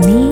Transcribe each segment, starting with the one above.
need.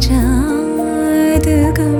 अजादगम्